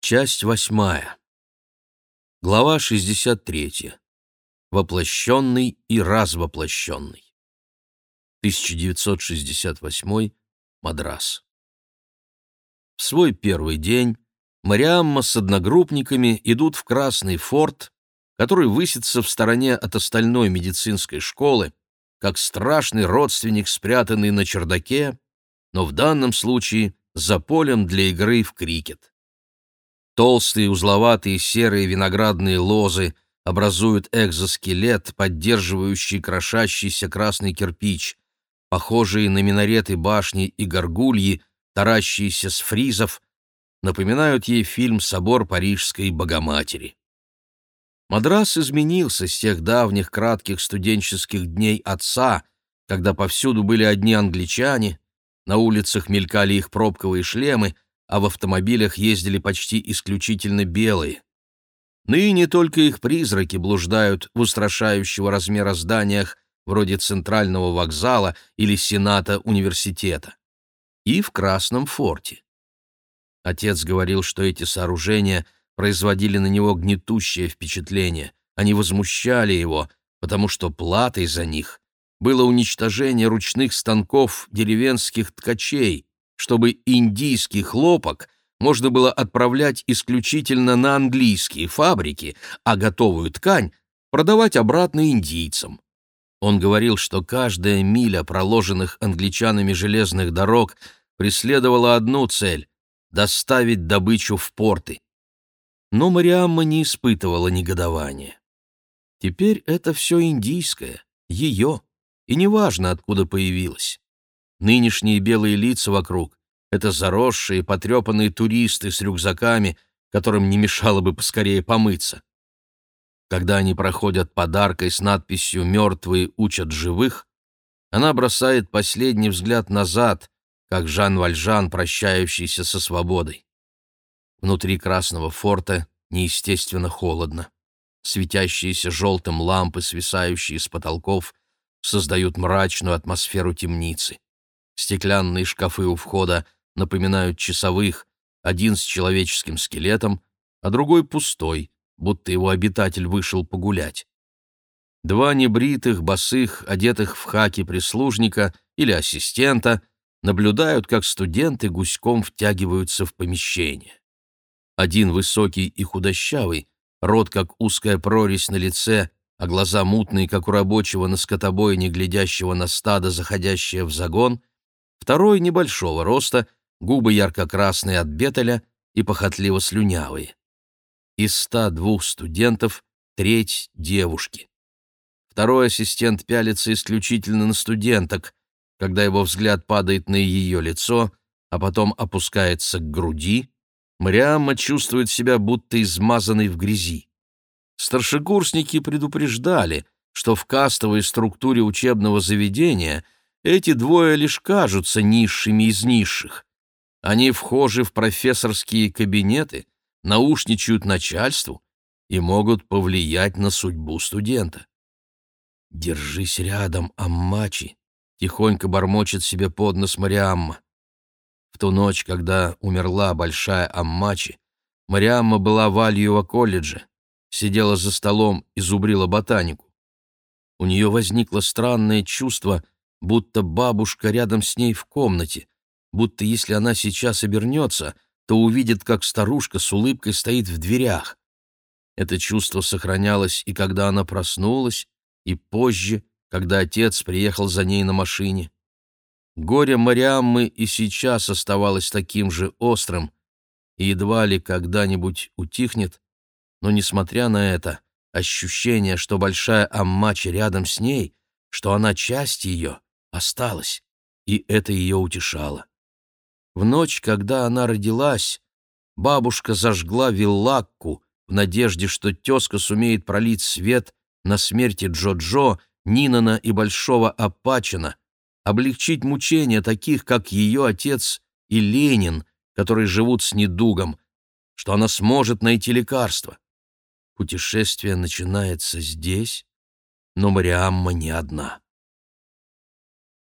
Часть восьмая. Глава 63. Воплощенный и развоплощенный. 1968. Мадрас. В свой первый день Мариамма с одногруппниками идут в Красный форт, который высится в стороне от остальной медицинской школы, как страшный родственник, спрятанный на чердаке, но в данном случае за полем для игры в крикет. Толстые узловатые серые виноградные лозы образуют экзоскелет, поддерживающий крошащийся красный кирпич. Похожие на минареты башни и горгульи, таращиеся с фризов, напоминают ей фильм «Собор Парижской Богоматери». Мадрас изменился с тех давних кратких студенческих дней отца, когда повсюду были одни англичане, на улицах мелькали их пробковые шлемы — а в автомобилях ездили почти исключительно белые. Ныне только их призраки блуждают в устрашающего размера зданиях вроде Центрального вокзала или Сената университета. И в Красном форте. Отец говорил, что эти сооружения производили на него гнетущее впечатление, они возмущали его, потому что платой за них было уничтожение ручных станков деревенских ткачей, чтобы индийский хлопок можно было отправлять исключительно на английские фабрики, а готовую ткань продавать обратно индийцам. Он говорил, что каждая миля проложенных англичанами железных дорог преследовала одну цель — доставить добычу в порты. Но Мариамма не испытывала негодования. Теперь это все индийское, ее, и неважно, откуда появилось. Нынешние белые лица вокруг — это заросшие, потрепанные туристы с рюкзаками, которым не мешало бы поскорее помыться. Когда они проходят подаркой с надписью «Мертвые учат живых», она бросает последний взгляд назад, как Жан Вальжан, прощающийся со свободой. Внутри Красного форта неестественно холодно. Светящиеся желтым лампы, свисающие с потолков, создают мрачную атмосферу темницы. Стеклянные шкафы у входа напоминают часовых, один с человеческим скелетом, а другой пустой, будто его обитатель вышел погулять. Два небритых, босых, одетых в хаки прислужника или ассистента наблюдают, как студенты гуськом втягиваются в помещение. Один высокий и худощавый, рот как узкая прорезь на лице, а глаза мутные, как у рабочего на скотобойне, глядящего на стадо, заходящее в загон, Второй небольшого роста, губы ярко-красные от бетеля и похотливо слюнявые. Из ста двух студентов треть — девушки. Второй ассистент пялится исключительно на студенток, когда его взгляд падает на ее лицо, а потом опускается к груди, Мариамма чувствует себя будто измазанной в грязи. Старшекурсники предупреждали, что в кастовой структуре учебного заведения — эти двое лишь кажутся низшими из низших. Они вхожи в профессорские кабинеты, наушничают начальству и могут повлиять на судьбу студента. «Держись рядом, Аммачи», — тихонько бормочет себе под нос Мариамма. В ту ночь, когда умерла большая Аммачи, Мариамма была в Альюва колледже, сидела за столом и зубрила ботанику. У нее возникло странное чувство — будто бабушка рядом с ней в комнате, будто если она сейчас обернется, то увидит, как старушка с улыбкой стоит в дверях. Это чувство сохранялось и когда она проснулась, и позже, когда отец приехал за ней на машине. Горе Мариаммы и сейчас оставалось таким же острым, и едва ли когда-нибудь утихнет, но, несмотря на это, ощущение, что большая Аммачи рядом с ней, что она часть ее, осталась, и это ее утешало. В ночь, когда она родилась, бабушка зажгла виллакку в надежде, что тезка сумеет пролить свет на смерти Джо-Джо, Нинана и Большого Апачина, облегчить мучения таких, как ее отец и Ленин, которые живут с недугом, что она сможет найти лекарство. Путешествие начинается здесь, но Мариамма не одна.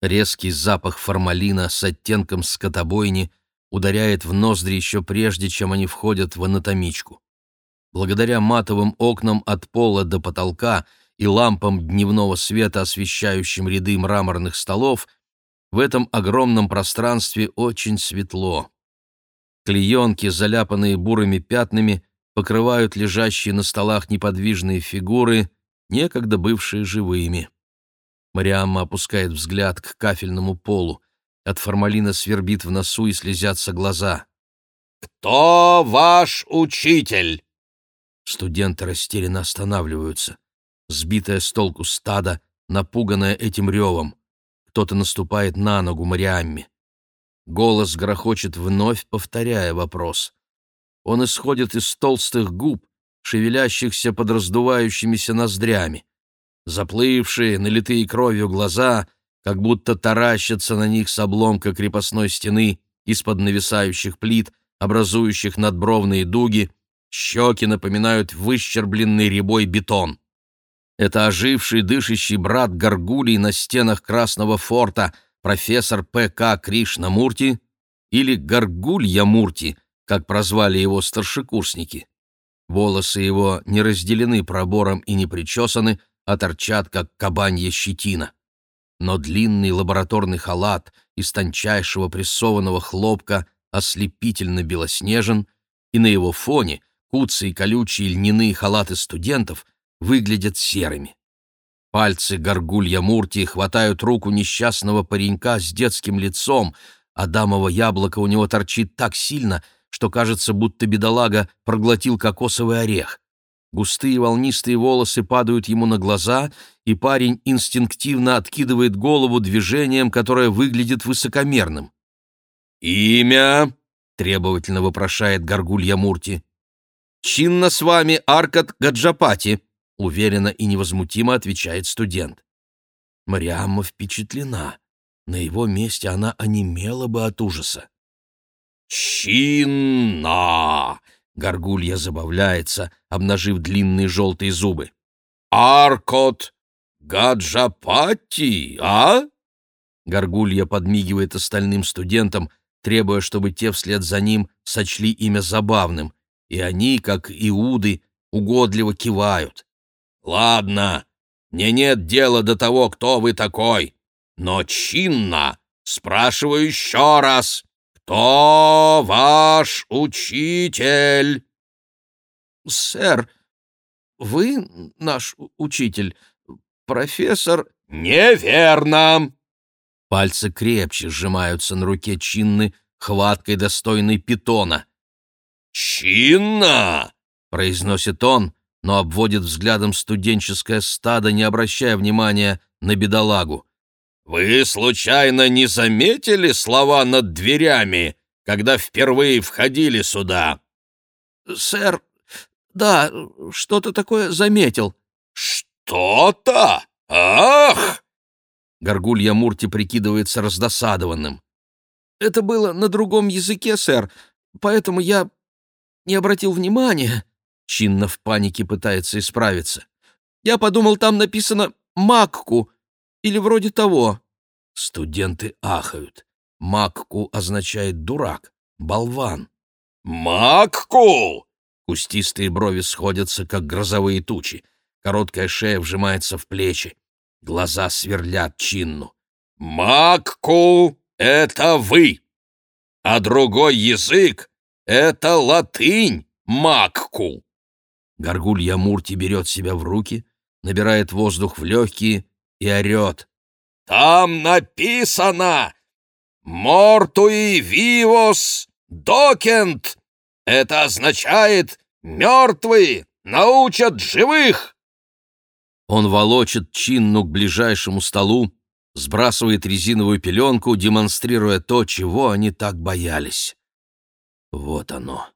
Резкий запах формалина с оттенком скотобойни ударяет в ноздри еще прежде, чем они входят в анатомичку. Благодаря матовым окнам от пола до потолка и лампам дневного света, освещающим ряды мраморных столов, в этом огромном пространстве очень светло. Клеенки, заляпанные бурыми пятнами, покрывают лежащие на столах неподвижные фигуры, некогда бывшие живыми. Мариамма опускает взгляд к кафельному полу. От формалина свербит в носу и слезятся глаза. «Кто ваш учитель?» Студенты растерянно останавливаются. Сбитая с толку стадо, напуганная этим ревом. Кто-то наступает на ногу Мариамме. Голос грохочет вновь, повторяя вопрос. Он исходит из толстых губ, шевелящихся под раздувающимися ноздрями. Заплывшие, налитые кровью глаза, как будто таращатся на них с обломка крепостной стены из-под нависающих плит, образующих надбровные дуги, щеки напоминают выщербленный рябой бетон. Это оживший, дышащий брат горгулей на стенах Красного форта, профессор П.К. Кришнамурти, или Гаргулья Мурти, как прозвали его старшекурсники. Волосы его не разделены пробором и не причесаны, а торчат, как кабанья щетина. Но длинный лабораторный халат из тончайшего прессованного хлопка ослепительно белоснежен, и на его фоне куцые колючие льняные халаты студентов выглядят серыми. Пальцы горгулья Мурти хватают руку несчастного паренька с детским лицом, а дамово яблоко у него торчит так сильно, что кажется, будто бедолага проглотил кокосовый орех. Густые волнистые волосы падают ему на глаза, и парень инстинктивно откидывает голову движением, которое выглядит высокомерным. «Имя?» — требовательно вопрошает Гаргулья Мурти. «Чинно с вами Аркад Гаджапати», — уверенно и невозмутимо отвечает студент. Мариамма впечатлена. На его месте она онемела бы от ужаса. «Чинна!» — горгулья забавляется, обнажив длинные желтые зубы. «Аркот Гаджапати, а?» Горгулья подмигивает остальным студентам, требуя, чтобы те вслед за ним сочли имя забавным, и они, как иуды, угодливо кивают. «Ладно, мне нет дела до того, кто вы такой, но чинно спрашиваю еще раз, «Кто ваш учитель?» «Сэр, вы наш учитель, профессор...» «Неверно!» Пальцы крепче сжимаются на руке Чинны, хваткой достойной питона. «Чинна!» — произносит он, но обводит взглядом студенческое стадо, не обращая внимания на бедолагу. «Вы, случайно, не заметили слова над дверями, когда впервые входили сюда?» «Сэр, да, что-то такое заметил». «Что-то? Ах!» Горгулья Мурти прикидывается раздосадованным. «Это было на другом языке, сэр, поэтому я не обратил внимания». Чинно в панике пытается исправиться. «Я подумал, там написано «макку», или вроде того». Студенты ахают. «Макку» означает «дурак», «болван». «Макку!» Кустистые брови сходятся, как грозовые тучи. Короткая шея вжимается в плечи. Глаза сверлят чинну. «Макку — это вы! А другой язык — это латынь, макку!» Горгулья Мурти берет себя в руки, набирает воздух в легкие и орет. «Там написано «Мортуи вивос докент». Это означает «мертвые научат живых». Он волочит чинну к ближайшему столу, сбрасывает резиновую пеленку, демонстрируя то, чего они так боялись. Вот оно.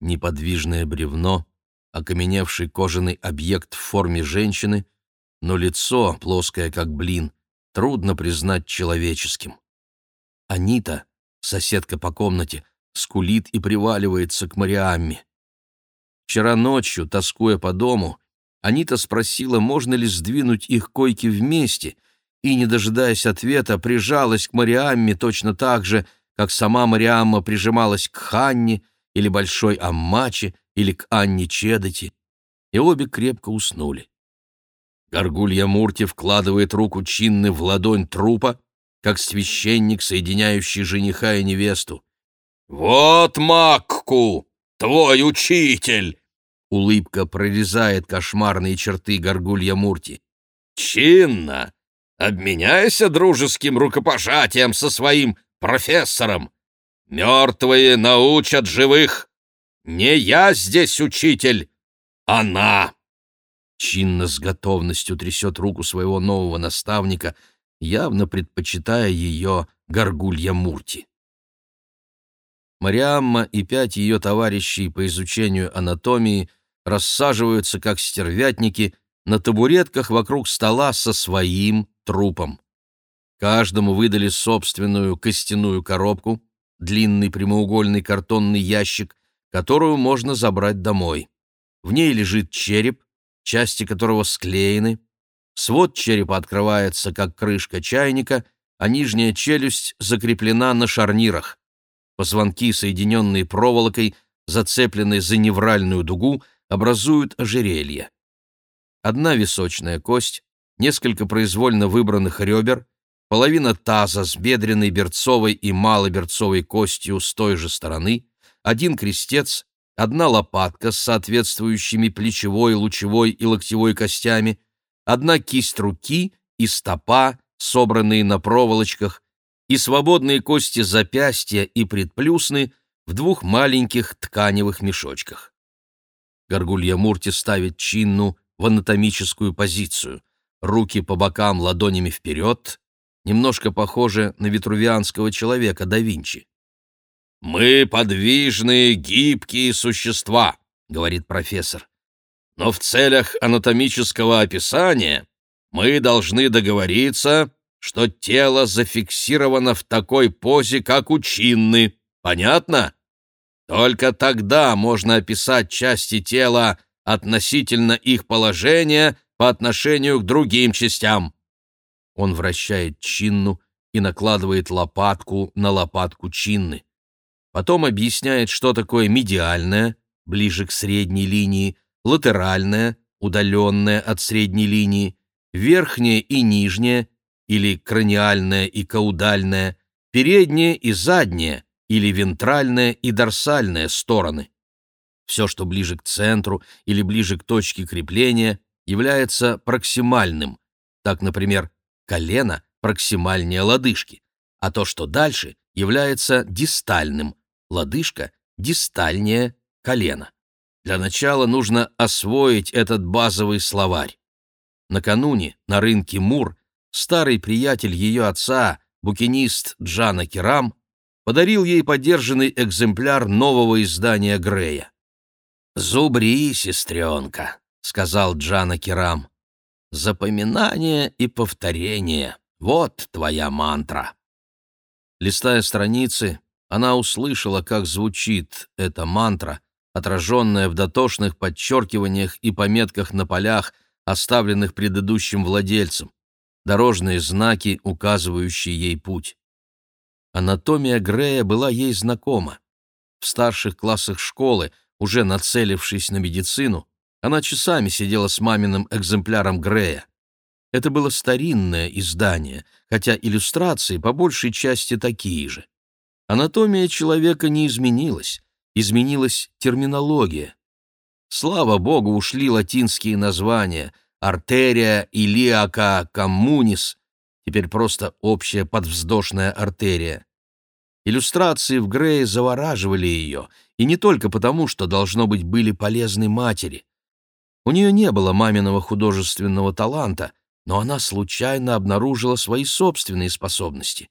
Неподвижное бревно, окаменевший кожаный объект в форме женщины, но лицо, плоское как блин, трудно признать человеческим. Анита, соседка по комнате, скулит и приваливается к Мариамме. Вчера ночью, тоскуя по дому, Анита спросила, можно ли сдвинуть их койки вместе, и, не дожидаясь ответа, прижалась к Мариамме точно так же, как сама Мариамма прижималась к Ханне или Большой Аммаче или к Анне Чедоти, и обе крепко уснули. Горгулья Мурти вкладывает руку Чинны в ладонь трупа, как священник, соединяющий жениха и невесту. «Вот Макку, твой учитель!» Улыбка прорезает кошмарные черты Горгулья Мурти. «Чинно! Обменяйся дружеским рукопожатием со своим профессором! Мертвые научат живых! Не я здесь учитель, она!» Чинно с готовностью трясет руку своего нового наставника, явно предпочитая ее Горгулья Мурти. Мариамма и пять ее товарищей по изучению анатомии рассаживаются, как стервятники, на табуретках вокруг стола со своим трупом. Каждому выдали собственную костяную коробку, длинный прямоугольный картонный ящик, которую можно забрать домой. В ней лежит череп, части которого склеены. Свод черепа открывается, как крышка чайника, а нижняя челюсть закреплена на шарнирах. Позвонки, соединенные проволокой, зацепленные за невральную дугу, образуют ожерелье. Одна височная кость, несколько произвольно выбранных ребер, половина таза с бедренной берцовой и малоберцовой костью с той же стороны, один крестец, одна лопатка с соответствующими плечевой, лучевой и локтевой костями, одна кисть руки и стопа, собранные на проволочках, и свободные кости запястья и предплюсны в двух маленьких тканевых мешочках. Горгулья Мурти ставит чинну в анатомическую позицию, руки по бокам ладонями вперед, немножко похоже на витрувианского человека да Винчи. «Мы подвижные, гибкие существа», — говорит профессор. «Но в целях анатомического описания мы должны договориться, что тело зафиксировано в такой позе, как у чинны. Понятно? Только тогда можно описать части тела относительно их положения по отношению к другим частям». Он вращает чинну и накладывает лопатку на лопатку чинны. Потом объясняет, что такое медиальное, ближе к средней линии, латеральное, удаленное от средней линии, верхнее и нижнее, или краниальное и каудальное, переднее и заднее, или вентральное и дорсальное стороны. Все, что ближе к центру или ближе к точке крепления, является проксимальным. Так, например, колено проксимальнее лодыжки, а то, что дальше, является дистальным, лодыжка дистальнее колена. Для начала нужно освоить этот базовый словарь. Накануне на рынке Мур старый приятель ее отца, букинист Джана Керам, подарил ей подержанный экземпляр нового издания Грея. «Зубри, сестренка», — сказал Джана Керам. «Запоминание и повторение — вот твоя мантра». Листая страницы, она услышала, как звучит эта мантра, отраженная в дотошных подчеркиваниях и пометках на полях, оставленных предыдущим владельцем, дорожные знаки, указывающие ей путь. Анатомия Грея была ей знакома. В старших классах школы, уже нацелившись на медицину, она часами сидела с маминым экземпляром Грея. Это было старинное издание, хотя иллюстрации по большей части такие же. Анатомия человека не изменилась, изменилась терминология. Слава богу, ушли латинские названия артерия илиака коммунис, теперь просто общая подвздошная артерия. Иллюстрации в Грее завораживали ее, и не только потому, что, должно быть, были полезны матери. У нее не было маминого художественного таланта, но она случайно обнаружила свои собственные способности.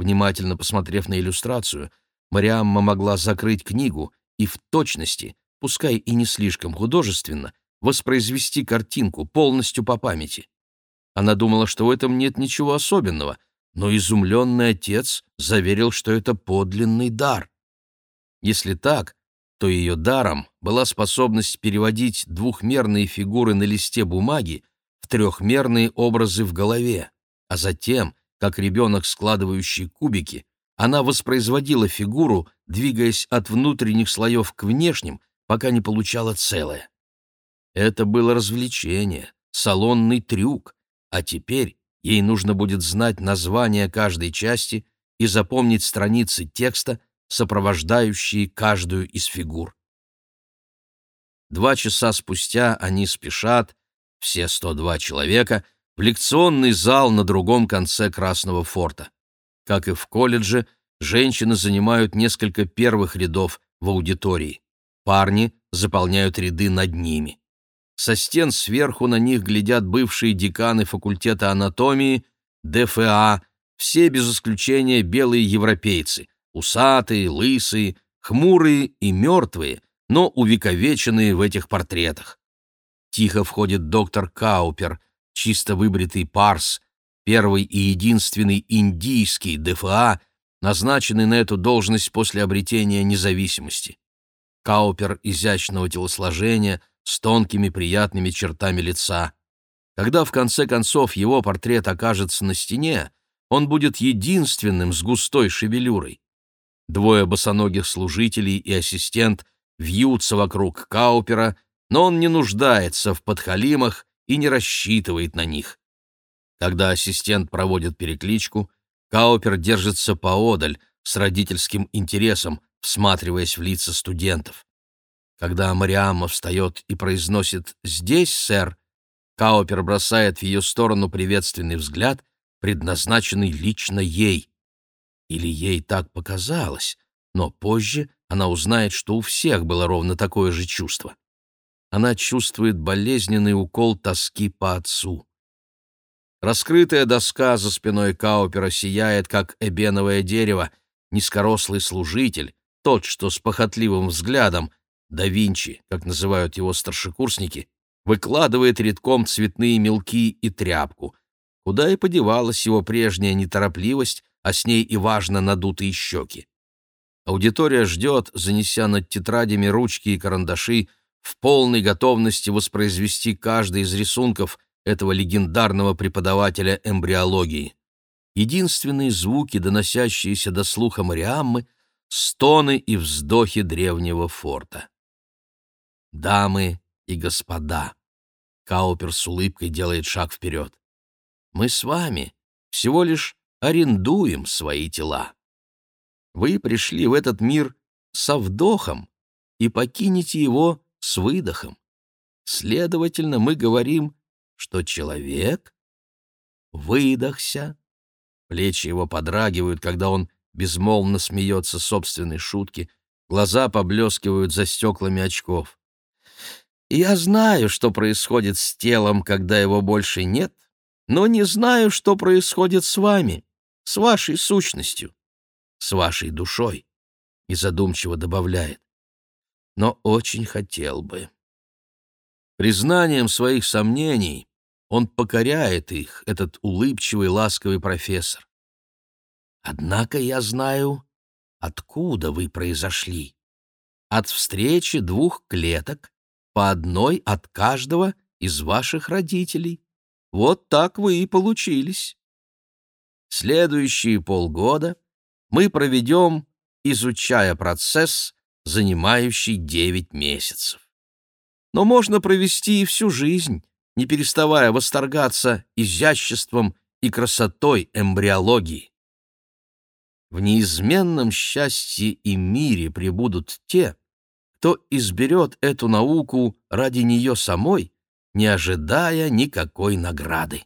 Внимательно посмотрев на иллюстрацию, Мариамма могла закрыть книгу и в точности, пускай и не слишком художественно, воспроизвести картинку полностью по памяти. Она думала, что в этом нет ничего особенного, но изумленный отец заверил, что это подлинный дар. Если так, то ее даром была способность переводить двухмерные фигуры на листе бумаги в трехмерные образы в голове, а затем как ребенок, складывающий кубики, она воспроизводила фигуру, двигаясь от внутренних слоев к внешним, пока не получала целое. Это было развлечение, салонный трюк, а теперь ей нужно будет знать название каждой части и запомнить страницы текста, сопровождающие каждую из фигур. Два часа спустя они спешат, все 102 человека, в лекционный зал на другом конце Красного форта. Как и в колледже, женщины занимают несколько первых рядов в аудитории. Парни заполняют ряды над ними. Со стен сверху на них глядят бывшие деканы факультета анатомии, ДФА, все без исключения белые европейцы, усатые, лысые, хмурые и мертвые, но увековеченные в этих портретах. Тихо входит доктор Каупер, чисто выбритый парс, первый и единственный индийский ДФА, назначенный на эту должность после обретения независимости. Каупер изящного телосложения, с тонкими приятными чертами лица. Когда в конце концов его портрет окажется на стене, он будет единственным с густой шевелюрой. Двое босоногих служителей и ассистент вьются вокруг Каупера, но он не нуждается в подхалимах и не рассчитывает на них. Когда ассистент проводит перекличку, Каупер держится поодаль, с родительским интересом, всматриваясь в лица студентов. Когда Мариамма встает и произносит «Здесь, сэр», Каупер бросает в ее сторону приветственный взгляд, предназначенный лично ей. Или ей так показалось, но позже она узнает, что у всех было ровно такое же чувство. Она чувствует болезненный укол тоски по отцу. Раскрытая доска за спиной Каупера сияет, как эбеновое дерево, низкорослый служитель, тот, что с похотливым взглядом, да Винчи, как называют его старшекурсники, выкладывает редком цветные мелки и тряпку. Куда и подевалась его прежняя неторопливость, а с ней и важно надутые щеки. Аудитория ждет, занеся над тетрадями ручки и карандаши, в полной готовности воспроизвести каждый из рисунков этого легендарного преподавателя эмбриологии. Единственные звуки, доносящиеся до слуха Мариаммы — стоны и вздохи древнего форта дамы и господа. Каупер с улыбкой делает шаг вперед. Мы с вами всего лишь арендуем свои тела. Вы пришли в этот мир со вдохом и покинете его с выдохом. Следовательно, мы говорим, что человек выдохся. Плечи его подрагивают, когда он безмолвно смеется собственной шутки, глаза поблескивают за стеклами очков я знаю, что происходит с телом, когда его больше нет, но не знаю, что происходит с вами, с вашей сущностью, с вашей душой, и задумчиво добавляет. Но очень хотел бы. Признанием своих сомнений он покоряет их, этот улыбчивый, ласковый профессор. Однако я знаю, откуда вы произошли. От встречи двух клеток, по одной от каждого из ваших родителей. Вот так вы и получились. Следующие полгода мы проведем, изучая процесс, занимающий девять месяцев. Но можно провести и всю жизнь, не переставая восторгаться изяществом и красотой эмбриологии. В неизменном счастье и мире пребудут те, кто изберет эту науку ради нее самой, не ожидая никакой награды.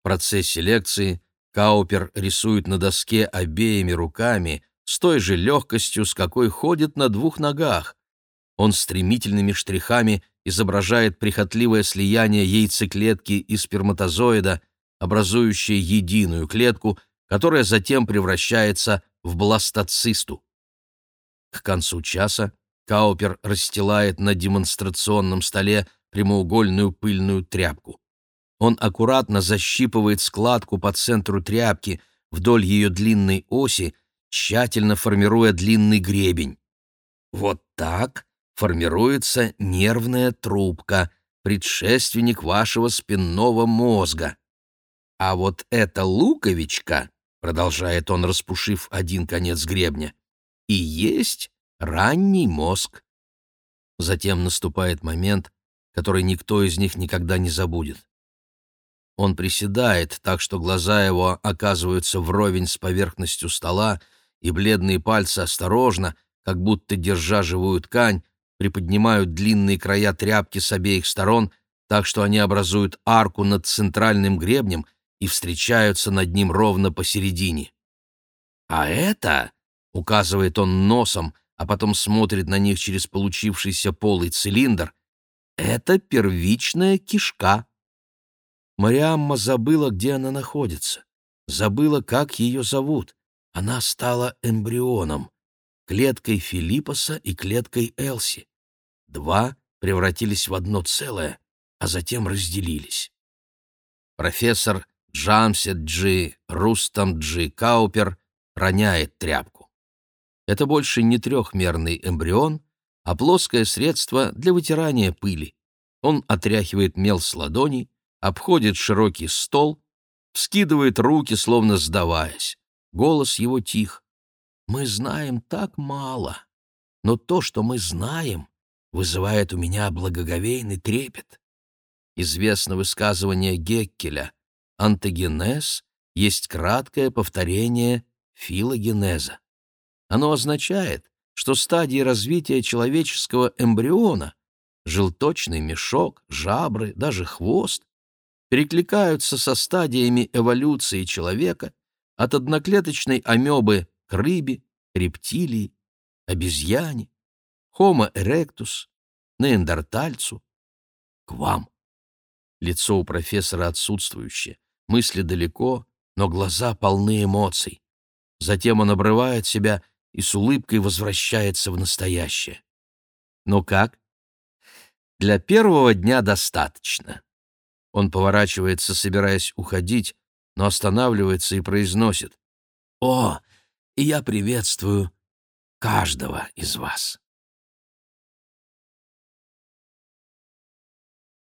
В процессе лекции Каупер рисует на доске обеими руками с той же легкостью, с какой ходит на двух ногах. Он стремительными штрихами изображает прихотливое слияние яйцеклетки и сперматозоида, образующее единую клетку, которая затем превращается в бластоцисту. К концу часа Каупер расстилает на демонстрационном столе прямоугольную пыльную тряпку. Он аккуратно защипывает складку по центру тряпки вдоль ее длинной оси, тщательно формируя длинный гребень. Вот так формируется нервная трубка, предшественник вашего спинного мозга. А вот эта луковичка продолжает он, распушив один конец гребня, и есть ранний мозг. Затем наступает момент, который никто из них никогда не забудет. Он приседает так, что глаза его оказываются вровень с поверхностью стола, и бледные пальцы осторожно, как будто держа живую ткань, приподнимают длинные края тряпки с обеих сторон, так что они образуют арку над центральным гребнем и встречаются над ним ровно посередине. «А это», — указывает он носом, а потом смотрит на них через получившийся полый цилиндр, — «это первичная кишка». Мариамма забыла, где она находится, забыла, как ее зовут. Она стала эмбрионом, клеткой Филиппоса и клеткой Элси. Два превратились в одно целое, а затем разделились. Профессор Джамсет Джи Рустам Джи Каупер роняет тряпку. Это больше не трехмерный эмбрион, а плоское средство для вытирания пыли. Он отряхивает мел с ладоней, обходит широкий стол, вскидывает руки, словно сдаваясь. Голос его тих. «Мы знаем так мало, но то, что мы знаем, вызывает у меня благоговейный трепет». Известно высказывание Геккеля «Антогенез есть краткое повторение филогенеза». Оно означает, что стадии развития человеческого эмбриона — желточный мешок, жабры, даже хвост перекликаются со стадиями эволюции человека от одноклеточной амебы к рыбе, рептилии, обезьяне, Homo erectus, неандертальцу, к вам. Лицо у профессора отсутствующее, мысли далеко, но глаза полны эмоций. Затем он обрывает себя и с улыбкой возвращается в настоящее. Ну как? Для первого дня достаточно. Он поворачивается, собираясь уходить, но останавливается и произносит. «О, и я приветствую каждого из вас».